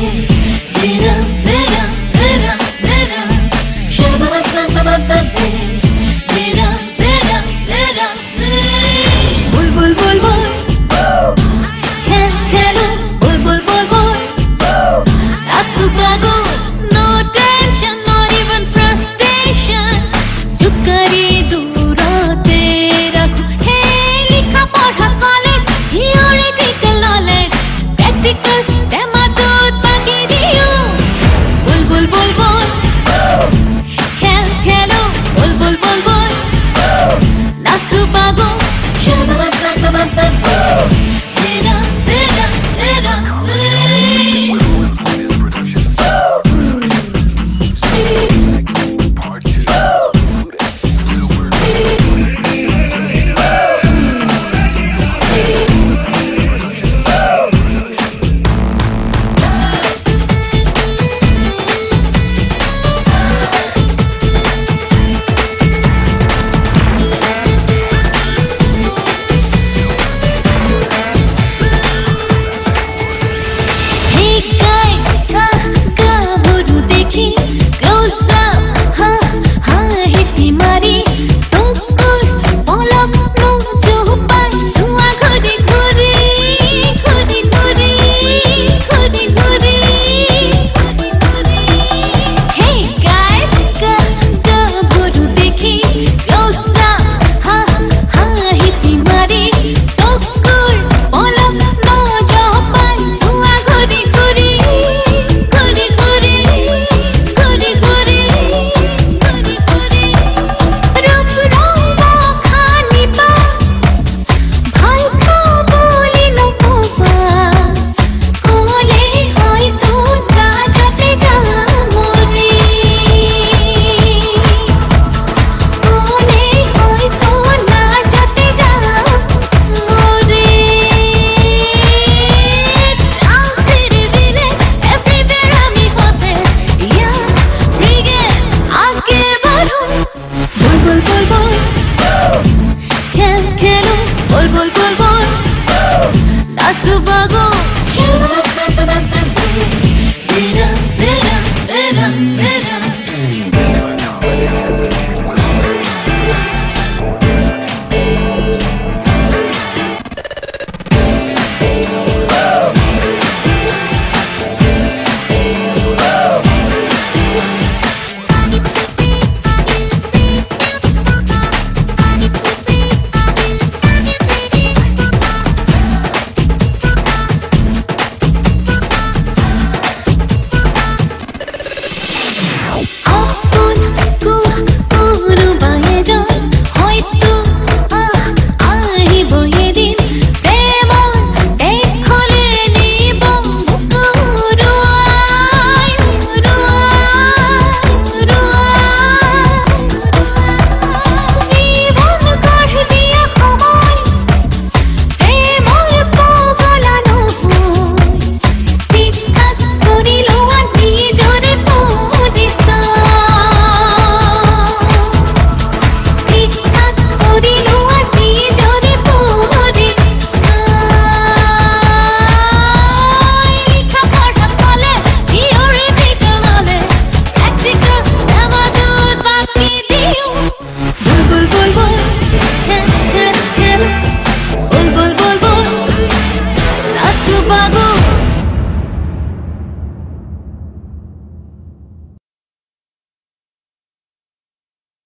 home.